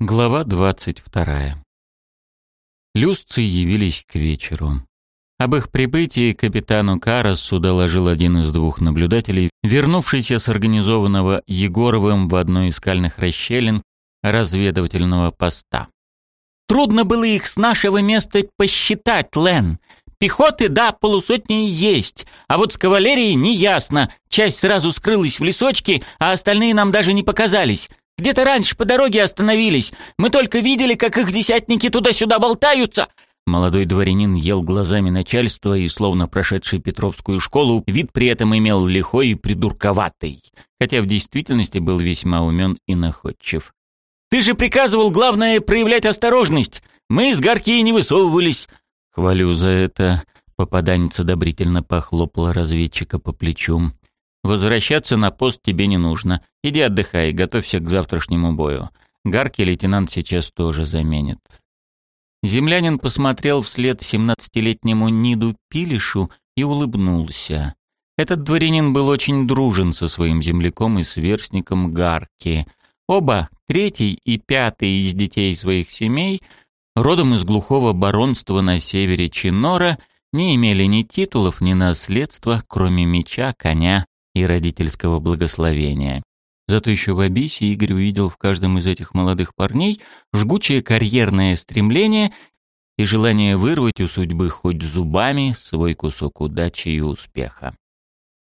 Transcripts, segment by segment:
Глава двадцать вторая. Люсцы явились к вечеру. Об их прибытии капитану Карасу доложил один из двух наблюдателей, вернувшийся с организованного Егоровым в одной из скальных расщелин разведывательного поста. «Трудно было их с нашего места посчитать, Лен. Пехоты, да, полусотни есть, а вот с кавалерией неясно. Часть сразу скрылась в лесочке, а остальные нам даже не показались. Где-то раньше по дороге остановились. Мы только видели, как их десятники туда-сюда болтаются». Молодой дворянин ел глазами начальства и, словно прошедший Петровскую школу, вид при этом имел лихой и придурковатый, хотя в действительности был весьма умен и находчив. «Ты же приказывал, главное, проявлять осторожность. Мы из горки не высовывались». «Хвалю за это», — попаданец одобрительно похлопала разведчика по плечу. Возвращаться на пост тебе не нужно. Иди отдыхай, готовься к завтрашнему бою. Гарки лейтенант сейчас тоже заменит. Землянин посмотрел вслед семнадцатилетнему Ниду Пилишу и улыбнулся. Этот дворянин был очень дружен со своим земляком и сверстником Гарки. Оба, третий и пятый из детей своих семей, родом из глухого баронства на севере Чинора, не имели ни титулов, ни наследства, кроме меча, коня и родительского благословения. Зато еще в Абисе Игорь увидел в каждом из этих молодых парней жгучее карьерное стремление и желание вырвать у судьбы хоть зубами свой кусок удачи и успеха.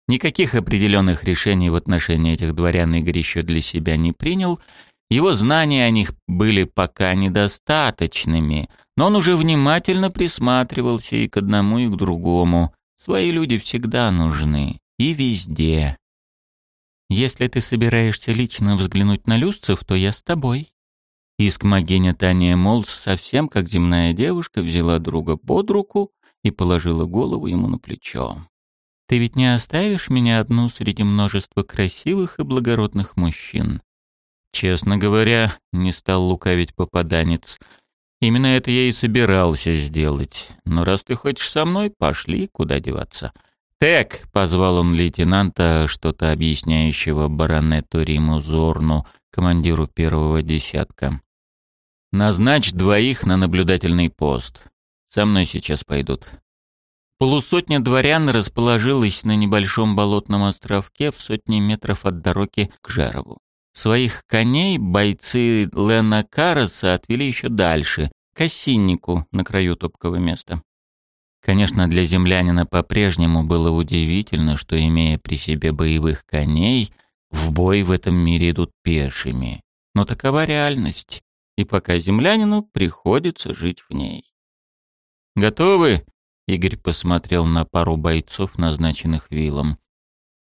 Никаких определенных решений в отношении этих дворян Игорь еще для себя не принял, его знания о них были пока недостаточными, но он уже внимательно присматривался и к одному, и к другому. Свои люди всегда нужны и везде. Если ты собираешься лично взглянуть на Люсцев, то я с тобой. Искмогиня Таня Молс совсем как земная девушка взяла друга под руку и положила голову ему на плечо. Ты ведь не оставишь меня одну среди множества красивых и благородных мужчин. Честно говоря, не стал лукавить попаданец. Именно это я и собирался сделать. Но раз ты хочешь со мной, пошли, куда деваться. «Тек!» — позвал он лейтенанта, что-то объясняющего баронету Риму Зорну, командиру первого десятка. «Назначь двоих на наблюдательный пост. Со мной сейчас пойдут». Полусотня дворян расположилась на небольшом болотном островке в сотни метров от дороги к Жарову. Своих коней бойцы Лена Караса отвели еще дальше, к осиннику на краю топкого места. Конечно, для землянина по-прежнему было удивительно, что, имея при себе боевых коней, в бой в этом мире идут пешими. Но такова реальность, и пока землянину приходится жить в ней. «Готовы?» — Игорь посмотрел на пару бойцов, назначенных вилом.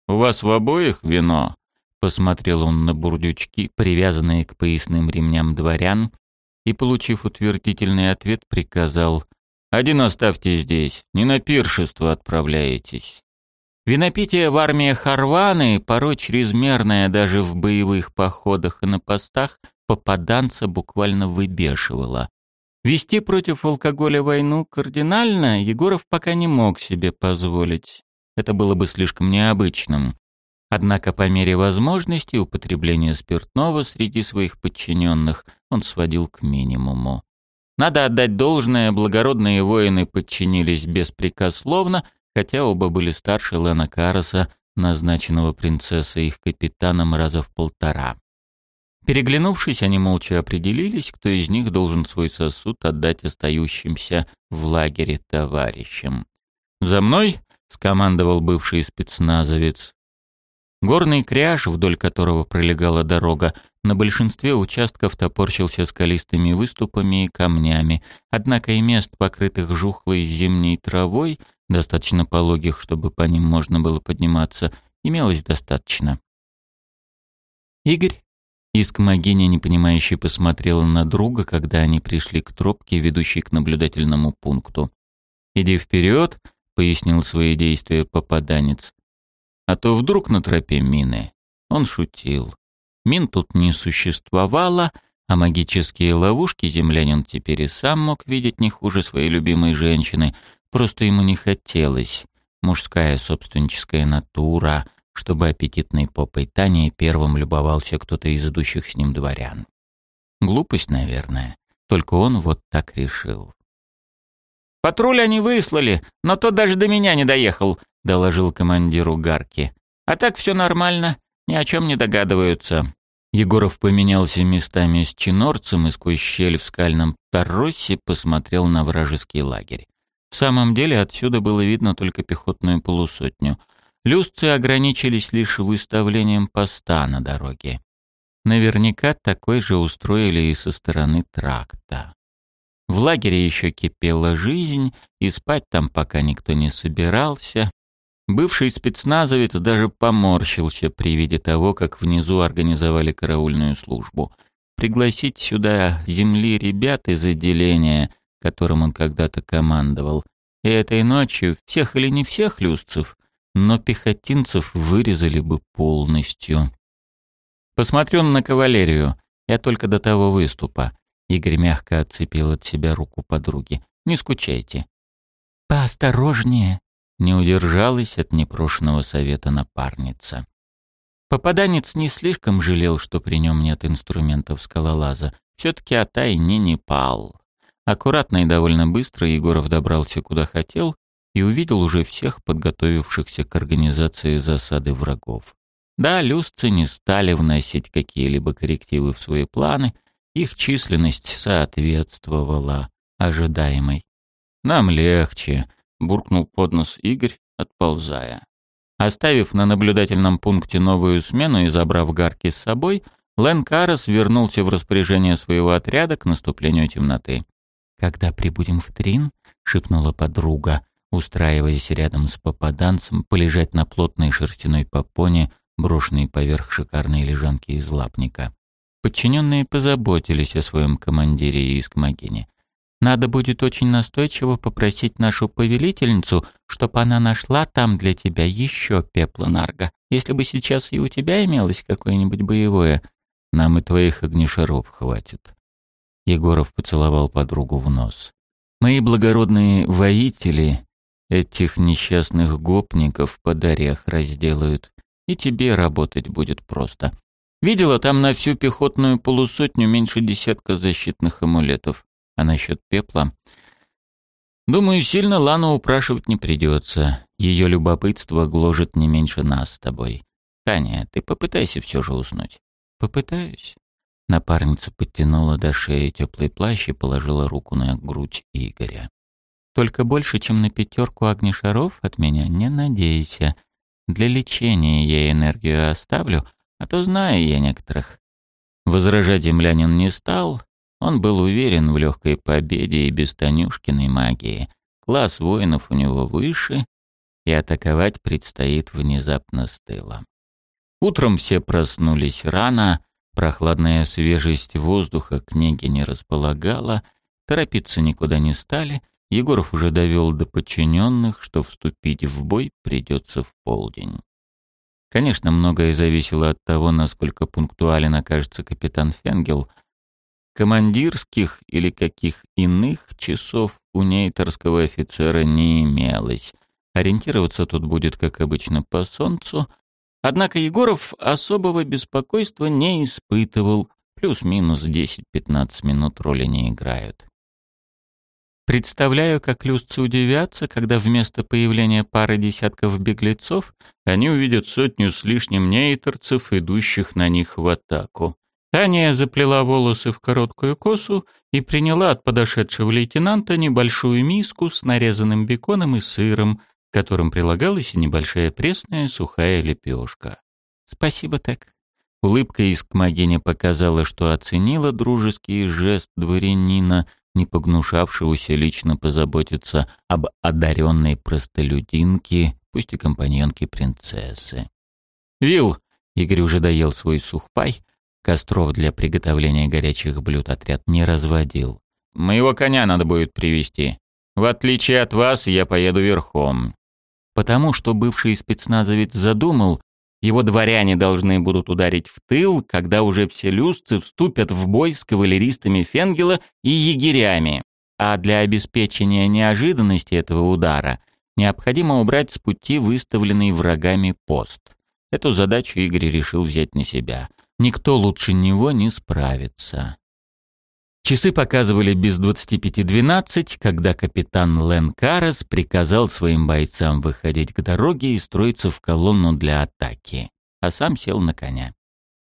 «У вас в обоих вино?» — посмотрел он на бурдючки, привязанные к поясным ремням дворян, и, получив утвердительный ответ, приказал один оставьте здесь, не на пиршество отправляетесь. Винопитие в армии Харваны, порой чрезмерное даже в боевых походах и на постах, попаданца буквально выбешивало. Вести против алкоголя войну кардинально Егоров пока не мог себе позволить. Это было бы слишком необычным. Однако по мере возможности употребление спиртного среди своих подчиненных он сводил к минимуму. Надо отдать должное, благородные воины подчинились беспрекословно, хотя оба были старше Лена Караса, назначенного принцессой их капитаном раза в полтора. Переглянувшись, они молча определились, кто из них должен свой сосуд отдать остающимся в лагере товарищам. «За мной!» — скомандовал бывший спецназовец. Горный кряж, вдоль которого пролегала дорога, на большинстве участков топорщился скалистыми выступами и камнями, однако и мест, покрытых жухлой зимней травой, достаточно пологих, чтобы по ним можно было подниматься, имелось достаточно. «Игорь?» Искмогиня, непонимающе посмотрела на друга, когда они пришли к тропке, ведущей к наблюдательному пункту. «Иди вперед», — пояснил свои действия попаданец. А то вдруг на тропе мины. Он шутил. Мин тут не существовало, а магические ловушки землянин теперь и сам мог видеть не хуже своей любимой женщины. Просто ему не хотелось. Мужская собственническая натура, чтобы аппетитной попой Тани первым любовался кто-то из идущих с ним дворян. Глупость, наверное. Только он вот так решил. «Патруль они выслали, но тот даже до меня не доехал», — доложил командиру Гарки. «А так все нормально, ни о чем не догадываются». Егоров поменялся местами с чинорцем и сквозь щель в скальном торосе посмотрел на вражеский лагерь. В самом деле отсюда было видно только пехотную полусотню. Люстцы ограничились лишь выставлением поста на дороге. Наверняка такой же устроили и со стороны тракта. В лагере еще кипела жизнь, и спать там пока никто не собирался. Бывший спецназовец даже поморщился при виде того, как внизу организовали караульную службу. Пригласить сюда земли ребят из отделения, которым он когда-то командовал. И этой ночью всех или не всех люстцев, но пехотинцев вырезали бы полностью. Посмотрю на кавалерию. Я только до того выступа. Игорь мягко отцепил от себя руку подруги. Не скучайте. Поосторожнее. Не удержалась от непрошенного совета напарница. Попаданец не слишком жалел, что при нем нет инструментов скалолаза. Все-таки Атай не пал. Аккуратно и довольно быстро Егоров добрался куда хотел и увидел уже всех подготовившихся к организации засады врагов. Да, люстцы не стали вносить какие-либо коррективы в свои планы, их численность соответствовала ожидаемой. «Нам легче», — буркнул под нос Игорь, отползая. Оставив на наблюдательном пункте новую смену и забрав гарки с собой, Лэн Карас вернулся в распоряжение своего отряда к наступлению темноты. «Когда прибудем в Трин», — шепнула подруга, устраиваясь рядом с попаданцем, полежать на плотной шерстяной попоне, брошенной поверх шикарной лежанки из лапника. Подчиненные позаботились о своем командире и Искмогине. Надо будет очень настойчиво попросить нашу повелительницу, чтобы она нашла там для тебя еще пепла нарга. Если бы сейчас и у тебя имелось какое-нибудь боевое, нам и твоих огнешаров хватит. Егоров поцеловал подругу в нос. Мои благородные воители этих несчастных гопников под орех разделают и тебе работать будет просто. Видела там на всю пехотную полусотню меньше десятка защитных амулетов. А насчет пепла... Думаю, сильно Лану упрашивать не придется. Ее любопытство гложет не меньше нас с тобой. Таня, ты попытайся все же уснуть. Попытаюсь. Напарница подтянула до шеи теплый плащ и положила руку на грудь Игоря. Только больше, чем на пятерку огнешаров от меня не надейся. Для лечения я энергию оставлю, а то знаю я некоторых. Возражать землянин не стал. Он был уверен в легкой победе и без Танюшкиной магии. Класс воинов у него выше, и атаковать предстоит внезапно с тыла. Утром все проснулись рано, прохладная свежесть воздуха книги не располагала, торопиться никуда не стали — Егоров уже довел до подчиненных, что вступить в бой придется в полдень. Конечно, многое зависело от того, насколько пунктуален окажется капитан Фенгел. Командирских или каких иных часов у нейтерского офицера не имелось. Ориентироваться тут будет, как обычно, по солнцу. Однако Егоров особого беспокойства не испытывал. Плюс-минус 10-15 минут роли не играют. Представляю, как люстцы удивятся, когда вместо появления пары десятков беглецов они увидят сотню с лишним нейтерцев, идущих на них в атаку. Таня заплела волосы в короткую косу и приняла от подошедшего лейтенанта небольшую миску с нарезанным беконом и сыром, к которым прилагалась и небольшая пресная сухая лепешка. «Спасибо, так». Улыбка из Кмагиня показала, что оценила дружеский жест дворянина, не погнушавшегося лично позаботиться об одаренной простолюдинке, пусть и компаньонке принцессы. «Вил!» — Игорь уже доел свой сухпай, костров для приготовления горячих блюд отряд не разводил. «Моего коня надо будет привести. В отличие от вас, я поеду верхом». Потому что бывший спецназовец задумал, его дворяне должны будут ударить в тыл, когда уже все люстцы вступят в бой с кавалеристами Фенгела и егерями. А для обеспечения неожиданности этого удара необходимо убрать с пути выставленный врагами пост. Эту задачу Игорь решил взять на себя. Никто лучше него не справится. Часы показывали без 25.12, когда капитан Лен Карас приказал своим бойцам выходить к дороге и строиться в колонну для атаки, а сам сел на коня.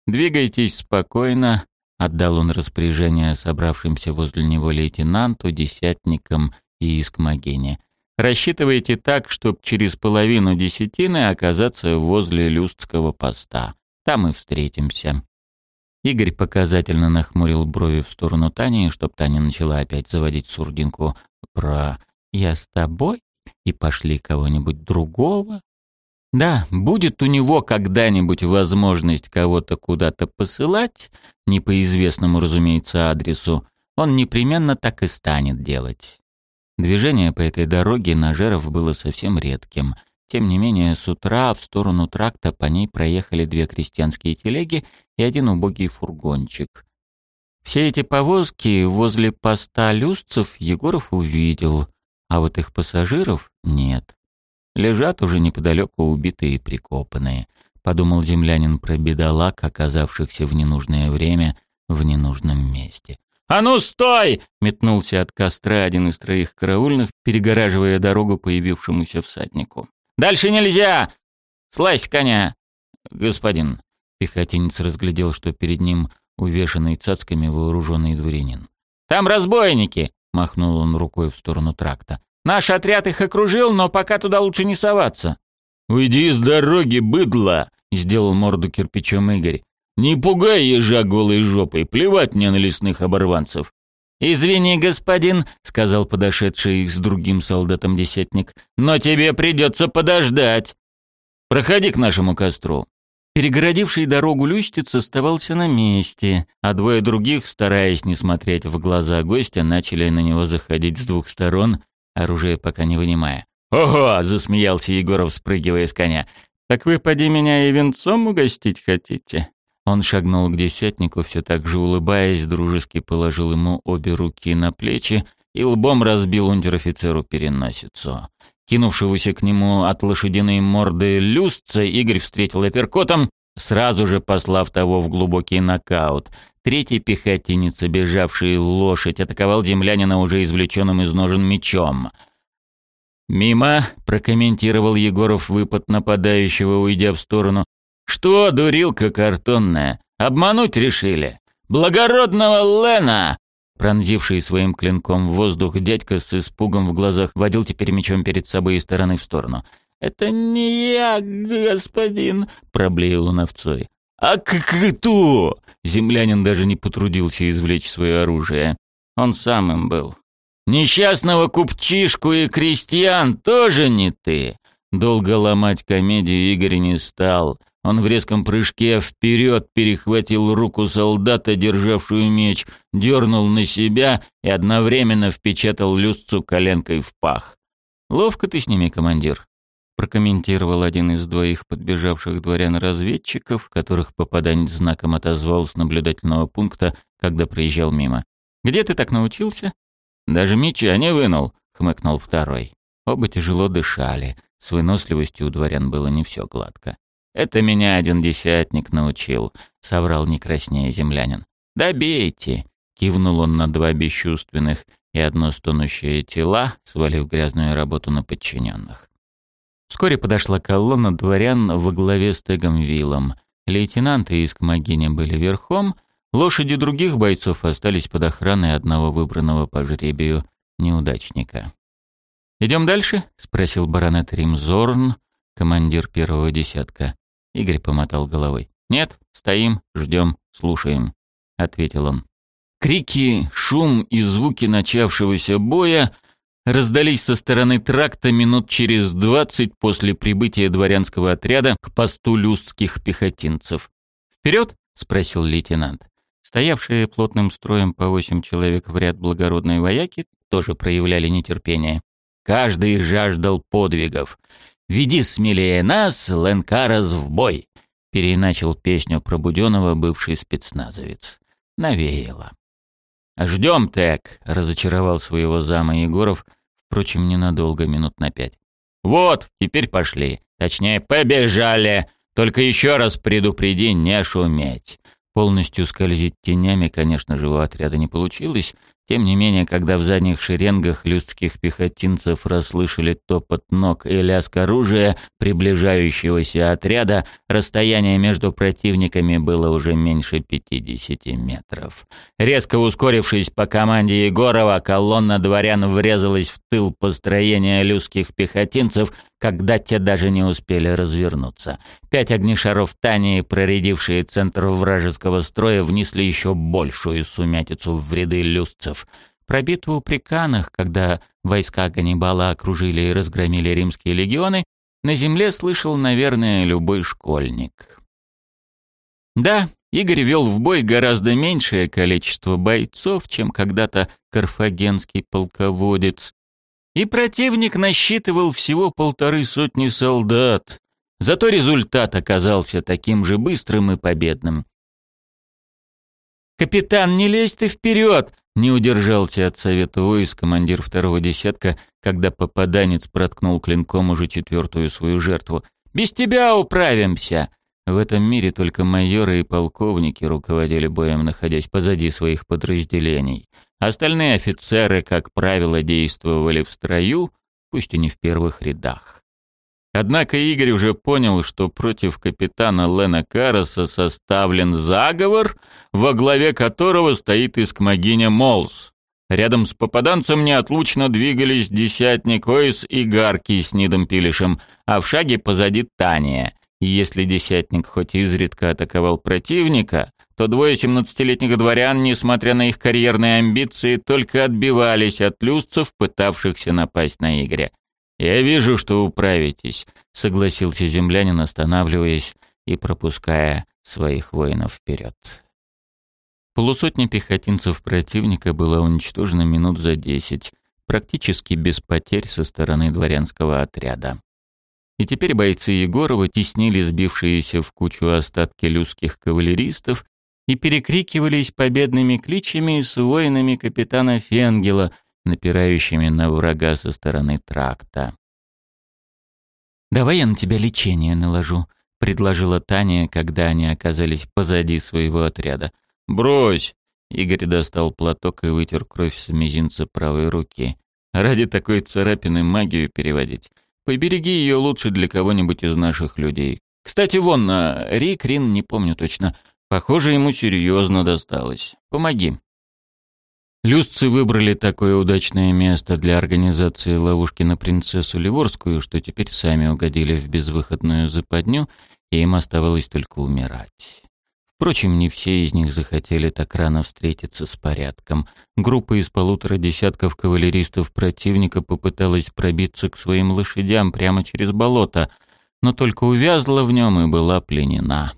«Двигайтесь спокойно», — отдал он распоряжение собравшимся возле него лейтенанту, десятникам и искмогене. «Рассчитывайте так, чтобы через половину десятины оказаться возле Люстского поста. Там и встретимся». Игорь показательно нахмурил брови в сторону Тани, чтоб Таня начала опять заводить сурдинку про «я с тобой» и пошли кого-нибудь другого. Да, будет у него когда-нибудь возможность кого-то куда-то посылать, не по известному, разумеется, адресу, он непременно так и станет делать. Движение по этой дороге Нажеров было совсем редким — тем не менее, с утра в сторону тракта по ней проехали две крестьянские телеги и один убогий фургончик. Все эти повозки возле поста люстцев Егоров увидел, а вот их пассажиров нет. Лежат уже неподалеку убитые и прикопанные, подумал землянин про бедолаг, оказавшихся в ненужное время в ненужном месте. «А ну стой!» — метнулся от костра один из троих караульных, перегораживая дорогу появившемуся всаднику. Дальше нельзя! Слазь коня!» «Господин!» — пехотинец разглядел, что перед ним увешанный цацками вооруженный дворянин. «Там разбойники!» — махнул он рукой в сторону тракта. «Наш отряд их окружил, но пока туда лучше не соваться». «Уйди с дороги, быдло!» — сделал морду кирпичом Игорь. «Не пугай ежа голой жопой, плевать мне на лесных оборванцев. «Извини, господин», — сказал подошедший с другим солдатом десятник, «но тебе придется подождать. Проходи к нашему костру». Перегородивший дорогу Люстиц оставался на месте, а двое других, стараясь не смотреть в глаза гостя, начали на него заходить с двух сторон, оружие пока не вынимая. «Ого!» — засмеялся Егоров, спрыгивая с коня. «Так вы, поди меня и венцом угостить хотите?» Он шагнул к десятнику, все так же улыбаясь, дружески положил ему обе руки на плечи и лбом разбил унтер-офицеру переносицу. Кинувшегося к нему от лошадиной морды люстца Игорь встретил апперкотом, сразу же послав того в глубокий нокаут. Третий пехотинец, обежавший лошадь, атаковал землянина уже извлеченным из ножен мечом. «Мимо», — прокомментировал Егоров выпад нападающего, уйдя в сторону, «Что, дурилка картонная, обмануть решили? Благородного Лена!» Пронзивший своим клинком в воздух дядька с испугом в глазах водил теперь мечом перед собой из стороны в сторону. «Это не я, господин!» — проблеял он овцой. «А кто?» Землянин даже не потрудился извлечь свое оружие. Он сам им был. «Несчастного купчишку и крестьян тоже не ты!» Долго ломать комедию Игорь не стал. Он в резком прыжке вперед перехватил руку солдата, державшую меч, дернул на себя и одновременно впечатал люстцу коленкой в пах. «Ловко ты с ними, командир», — прокомментировал один из двоих подбежавших дворян-разведчиков, которых попаданец знаком отозвал с наблюдательного пункта, когда проезжал мимо. «Где ты так научился?» «Даже меча не вынул», — хмыкнул второй. Оба тяжело дышали. С выносливостью у дворян было не все гладко. «Это меня один десятник научил», — соврал не краснее землянин. «Да бейте!» — кивнул он на два бесчувственных и одно стонущее тела, свалив грязную работу на подчиненных. Вскоре подошла колонна дворян во главе с Тегом Виллом. Лейтенанты из Кмагиня были верхом, лошади других бойцов остались под охраной одного выбранного по жребию неудачника. «Идем дальше?» — спросил баронет Римзорн, командир первого десятка. Игорь помотал головой. «Нет, стоим, ждем, слушаем», — ответил он. Крики, шум и звуки начавшегося боя раздались со стороны тракта минут через двадцать после прибытия дворянского отряда к посту люстских пехотинцев. «Вперед!» — спросил лейтенант. Стоявшие плотным строем по восемь человек в ряд благородные вояки тоже проявляли нетерпение. Каждый жаждал подвигов. «Веди смелее нас, Ленкарас, в бой!» — переначал песню про Буденова бывший спецназовец. Навеяло. «Ждем, Тек!» — разочаровал своего зама Егоров, впрочем, ненадолго, минут на пять. «Вот, теперь пошли. Точнее, побежали. Только еще раз предупреди не шуметь. Полностью скользить тенями, конечно же, у отряда не получилось, тем не менее, когда в задних шеренгах людских пехотинцев расслышали топот ног и лязг оружия приближающегося отряда, расстояние между противниками было уже меньше 50 метров. Резко ускорившись по команде Егорова, колонна дворян врезалась в тыл построения людских пехотинцев, когда те даже не успели развернуться. Пять огнешаров Тани, проредившие центр вражеского строя, внесли еще большую сумятицу в ряды люстцев. Про битву при Канах, когда войска Ганнибала окружили и разгромили римские легионы, на земле слышал, наверное, любой школьник. Да, Игорь вел в бой гораздо меньшее количество бойцов, чем когда-то карфагенский полководец, и противник насчитывал всего полторы сотни солдат. Зато результат оказался таким же быстрым и победным. «Капитан, не лезь ты вперед!» Не удержался от совета войск командир второго десятка, когда попаданец проткнул клинком уже четвертую свою жертву. «Без тебя управимся!» В этом мире только майоры и полковники руководили боем, находясь позади своих подразделений. Остальные офицеры, как правило, действовали в строю, пусть и не в первых рядах. Однако Игорь уже понял, что против капитана Лена Караса составлен заговор, во главе которого стоит искмогиня Молс. Рядом с попаданцем неотлучно двигались десятник Ойс и Гарки с Нидом Пилишем, а в шаге позади Таня. И если десятник хоть изредка атаковал противника, то двое семнадцатилетних дворян, несмотря на их карьерные амбиции, только отбивались от люстцев, пытавшихся напасть на Игоря. «Я вижу, что управитесь», — согласился землянин, останавливаясь и пропуская своих воинов вперед. Полусотня пехотинцев противника была уничтожена минут за десять, практически без потерь со стороны дворянского отряда. И теперь бойцы Егорова теснили сбившиеся в кучу остатки люзских кавалеристов и перекрикивались победными кличами с воинами капитана Фенгела, напирающими на врага со стороны тракта. «Давай я на тебя лечение наложу», — предложила Таня, когда они оказались позади своего отряда. «Брось!» — Игорь достал платок и вытер кровь с мизинца правой руки. «Ради такой царапины магию переводить. Побереги ее лучше для кого-нибудь из наших людей. Кстати, вон, а, Рик, Рин, не помню точно, Похоже, ему серьезно досталось. Помоги. Люстцы выбрали такое удачное место для организации ловушки на принцессу Ливорскую, что теперь сами угодили в безвыходную западню, и им оставалось только умирать. Впрочем, не все из них захотели так рано встретиться с порядком. Группа из полутора десятков кавалеристов противника попыталась пробиться к своим лошадям прямо через болото, но только увязла в нем и была пленена.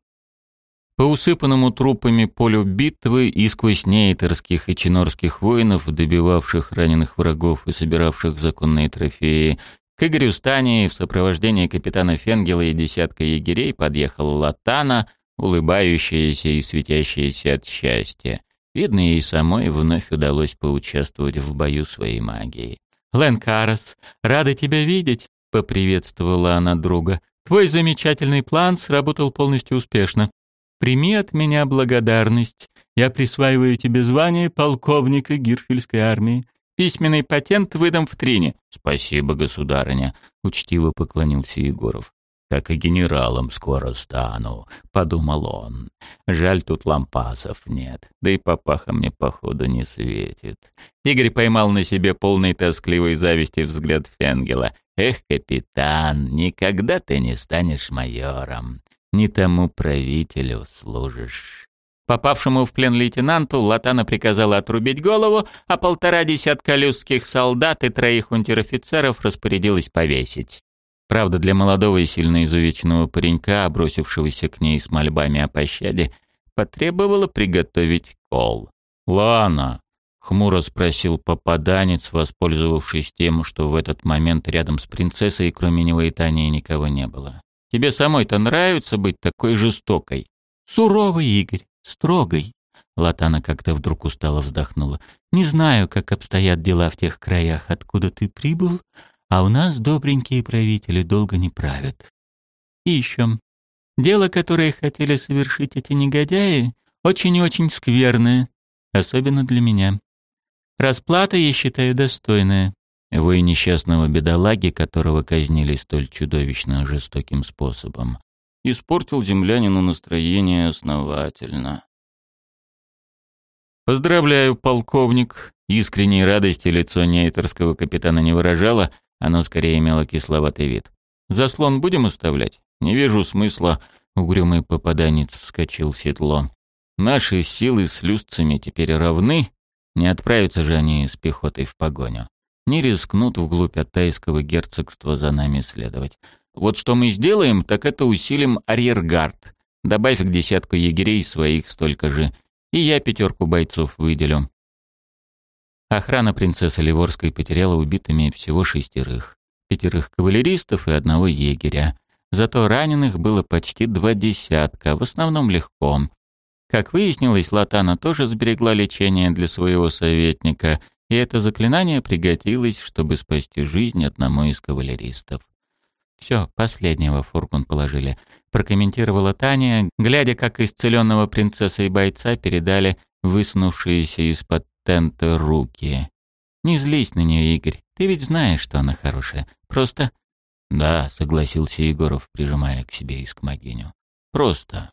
По усыпанному трупами полю битвы и сквозь нейтерских и чинорских воинов, добивавших раненых врагов и собиравших законные трофеи, к Игорю Стани в сопровождении капитана Фенгела и десятка егерей подъехала Латана, улыбающаяся и светящаяся от счастья. Видно, ей самой вновь удалось поучаствовать в бою своей магией. «Лэн Карас, рада тебя видеть!» — поприветствовала она друга. «Твой замечательный план сработал полностью успешно. Прими от меня благодарность. Я присваиваю тебе звание полковника Гирфельской армии. Письменный патент выдам в Трине». «Спасибо, государыня», — учтиво поклонился Егоров. «Так и генералом скоро стану», — подумал он. «Жаль, тут лампасов нет, да и папаха мне, походу, не светит». Игорь поймал на себе полный тоскливой зависти взгляд Фенгела. «Эх, капитан, никогда ты не станешь майором не тому правителю служишь». Попавшему в плен лейтенанту Латана приказала отрубить голову, а полтора десятка люзских солдат и троих унтер-офицеров распорядилась повесить. Правда, для молодого и сильно изувеченного паренька, бросившегося к ней с мольбами о пощаде, потребовало приготовить кол. «Лана!» — хмуро спросил попаданец, воспользовавшись тем, что в этот момент рядом с принцессой, кроме него и Тани, никого не было. Тебе самой-то нравится быть такой жестокой?» «Суровый, Игорь, строгой». Латана как-то вдруг устало вздохнула. «Не знаю, как обстоят дела в тех краях, откуда ты прибыл, а у нас добренькие правители долго не правят. И еще. Дело, которое хотели совершить эти негодяи, очень и очень скверное, особенно для меня. Расплата, я считаю, достойная. Вой несчастного бедолаги, которого казнили столь чудовищно жестоким способом, испортил землянину настроение основательно. «Поздравляю, полковник!» Искренней радости лицо нейтерского капитана не выражало, оно скорее имело кисловатый вид. «Заслон будем оставлять? Не вижу смысла». Угрюмый попаданец вскочил в седло. «Наши силы с люстцами теперь равны. Не отправятся же они с пехотой в погоню. Не рискнут вглубь Аттайского герцогства за нами следовать. Вот что мы сделаем, так это усилим арьергард. Добавь к десятку егерей своих столько же. И я пятерку бойцов выделю. Охрана принцессы Ливорской потеряла убитыми всего шестерых. Пятерых кавалеристов и одного егеря. Зато раненых было почти два десятка, в основном легко. Как выяснилось, Латана тоже сберегла лечение для своего советника, и это заклинание пригодилось, чтобы спасти жизнь одному из кавалеристов. «Все, последнего фургон положили», — прокомментировала Таня, глядя, как исцеленного принцесса и бойца передали высунувшиеся из-под тента руки. «Не злись на нее, Игорь, ты ведь знаешь, что она хорошая. Просто...» «Да», — согласился Егоров, прижимая к себе искмогиню. «Просто.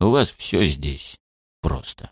У вас все здесь просто».